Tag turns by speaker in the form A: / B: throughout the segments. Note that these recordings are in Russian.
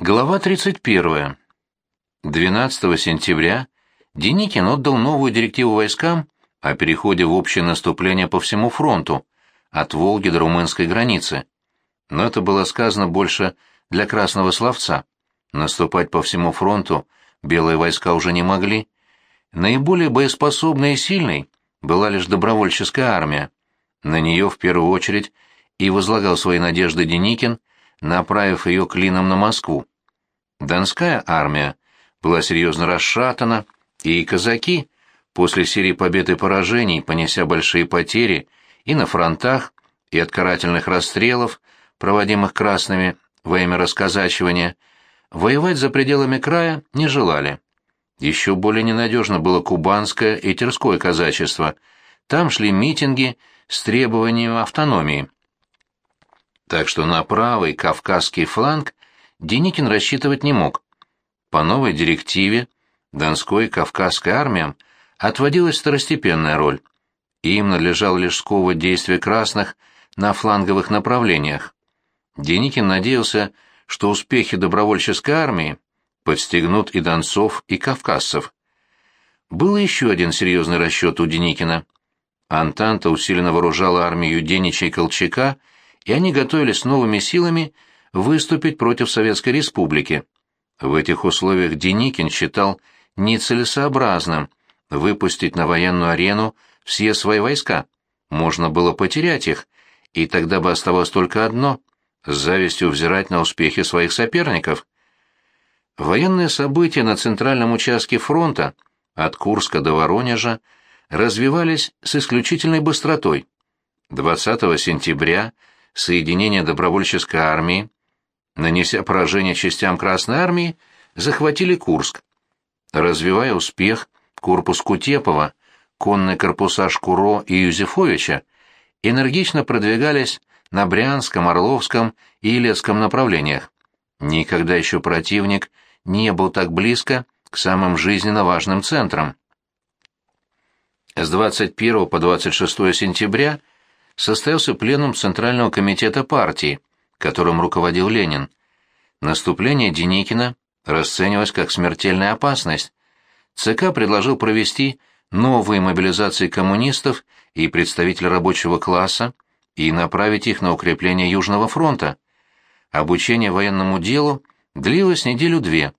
A: Глава 31. 12 сентября Деникин отдал новую директиву войскам о переходе в общее наступление по всему фронту, от Волги до румынской границы. Но это было сказано больше для красного словца. Наступать по всему фронту белые войска уже не могли. Наиболее боеспособной и сильной была лишь добровольческая армия. На нее в первую очередь и возлагал свои надежды Деникин, направив ее клином на Москву. Донская армия была серьезно расшатана, и казаки, после серии побед и поражений, понеся большие потери и на фронтах, и от карательных расстрелов, проводимых красными во имя расказачивания, воевать за пределами края не желали. Еще более ненадежно было кубанское и терское казачество. Там шли митинги с требованием автономии. Так что на правый кавказский фланг Деникин рассчитывать не мог. По новой директиве Донской и Кавказской армиям отводилась второстепенная роль. Им надлежало лишь сковывать действия красных на фланговых направлениях. Деникин надеялся, что успехи добровольческой армии подстегнут и донцов, и кавказцев. Был еще один серьезный расчет у Деникина. Антанта усиленно вооружала армию Денича и Колчака, и они готовились новыми силами выступить против Советской Республики. В этих условиях Деникин считал нецелесообразным выпустить на военную арену все свои войска. Можно было потерять их, и тогда бы оставалось только одно — с завистью взирать на успехи своих соперников. Военные события на центральном участке фронта, от Курска до Воронежа, развивались с исключительной быстротой. 20 сентября соединение добровольческой армии нанеся поражение частям Красной Армии, захватили Курск. Развивая успех, корпус Кутепова, конные корпуса Шкуро и Юзефовича энергично продвигались на Брянском, Орловском и Илецком направлениях. Никогда еще противник не был так близко к самым жизненно важным центрам. С 21 по 26 сентября состоялся пленум Центрального комитета партии, которым руководил Ленин. Наступление Деникина расценивалось как смертельная опасность. ЦК предложил провести новые мобилизации коммунистов и представителей рабочего класса и направить их на укрепление Южного фронта. Обучение военному делу длилось неделю-две.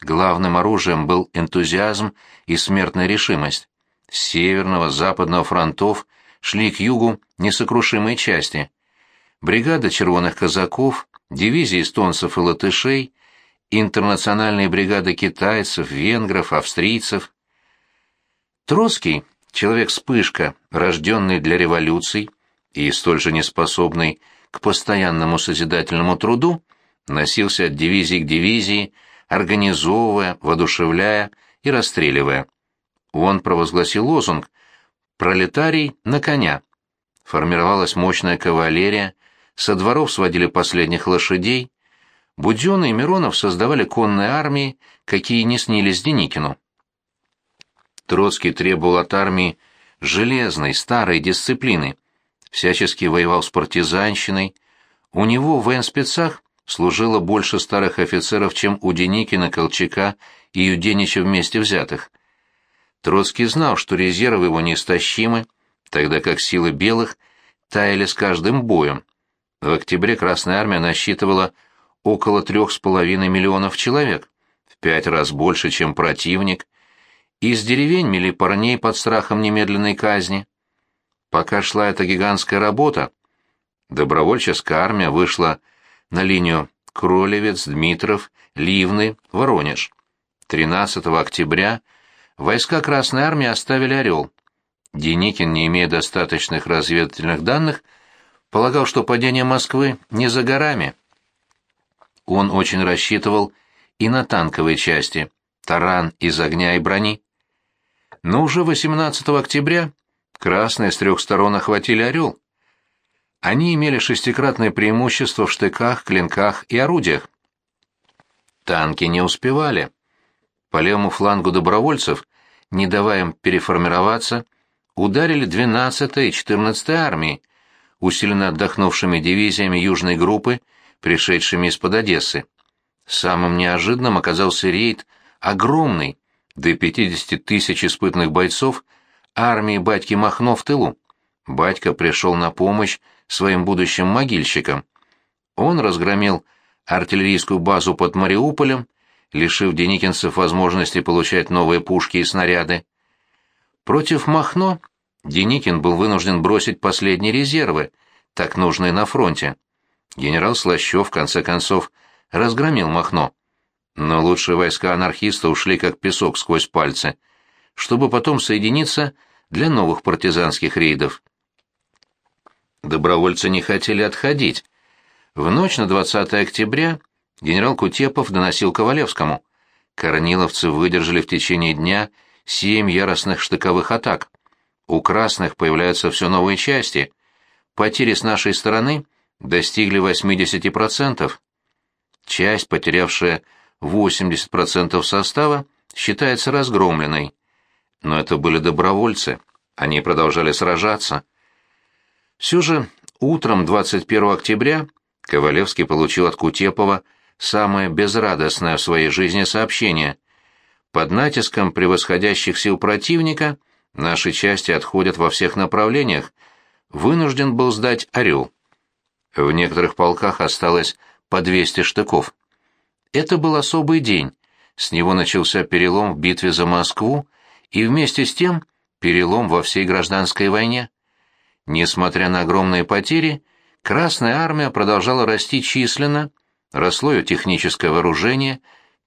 A: Главным оружием был энтузиазм и смертная решимость. С северного, западного фронтов шли к югу несокрушимые части бригада червоных казаков, дивизии эстонцев и латышей, интернациональные бригады китайцев, венгров, австрийцев. Троцкий, человек-вспышка, рожденный для революций и столь же неспособный к постоянному созидательному труду, носился от дивизии к дивизии, организовывая, воодушевляя и расстреливая. Он провозгласил лозунг «Пролетарий на коня». Формировалась мощная кавалерия, со дворов сводили последних лошадей, Будённый и Миронов создавали конные армии, какие не снились Деникину. Троцкий требовал от армии железной, старой дисциплины, всячески воевал с партизанщиной, у него в военспецах служило больше старых офицеров, чем у Деникина, Колчака и Юденича вместе взятых. Троцкий знал, что резервы его неистощимы, тогда как силы белых таяли с каждым боем. В октябре Красная Армия насчитывала около трех с половиной миллионов человек, в пять раз больше, чем противник. Из деревень мели парней под страхом немедленной казни. Пока шла эта гигантская работа, добровольческая армия вышла на линию Кролевец, Дмитров, Ливны, Воронеж. 13 октября войска Красной Армии оставили Орел. Деникин, не имея достаточных разведывательных данных, полагал, что падение Москвы не за горами. Он очень рассчитывал и на танковые части, таран из огня и брони. Но уже 18 октября красные с трех сторон охватили «Орел». Они имели шестикратное преимущество в штыках, клинках и орудиях. Танки не успевали. По левому флангу добровольцев, не давая им переформироваться, ударили 12-я и 14-я армии, усиленно отдохнувшими дивизиями южной группы, пришедшими из-под Одессы. Самым неожиданным оказался рейд огромный, до 50 тысяч испытанных бойцов армии батьки Махно в тылу. Батька пришел на помощь своим будущим могильщикам. Он разгромил артиллерийскую базу под Мариуполем, лишив деникинцев возможности получать новые пушки и снаряды. Против Махно Деникин был вынужден бросить последние резервы, так нужные на фронте. Генерал Слащев, в конце концов, разгромил Махно. Но лучшие войска анархиста ушли как песок сквозь пальцы, чтобы потом соединиться для новых партизанских рейдов. Добровольцы не хотели отходить. В ночь на 20 октября генерал Кутепов доносил Ковалевскому. Корниловцы выдержали в течение дня семь яростных штыковых атак. У красных появляются все новые части. Потери с нашей стороны достигли 80%. Часть, потерявшая 80% состава, считается разгромленной. Но это были добровольцы. Они продолжали сражаться. Все же утром 21 октября Ковалевский получил от Кутепова самое безрадостное в своей жизни сообщение. Под натиском превосходящих сил противника наши части отходят во всех направлениях. Вынужден был сдать «Орел». В некоторых полках осталось по 200 штыков. Это был особый день. С него начался перелом в битве за Москву и вместе с тем перелом во всей гражданской войне. Несмотря на огромные потери, Красная армия продолжала расти численно, росло ее техническое вооружение,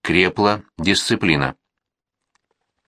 A: крепла дисциплина.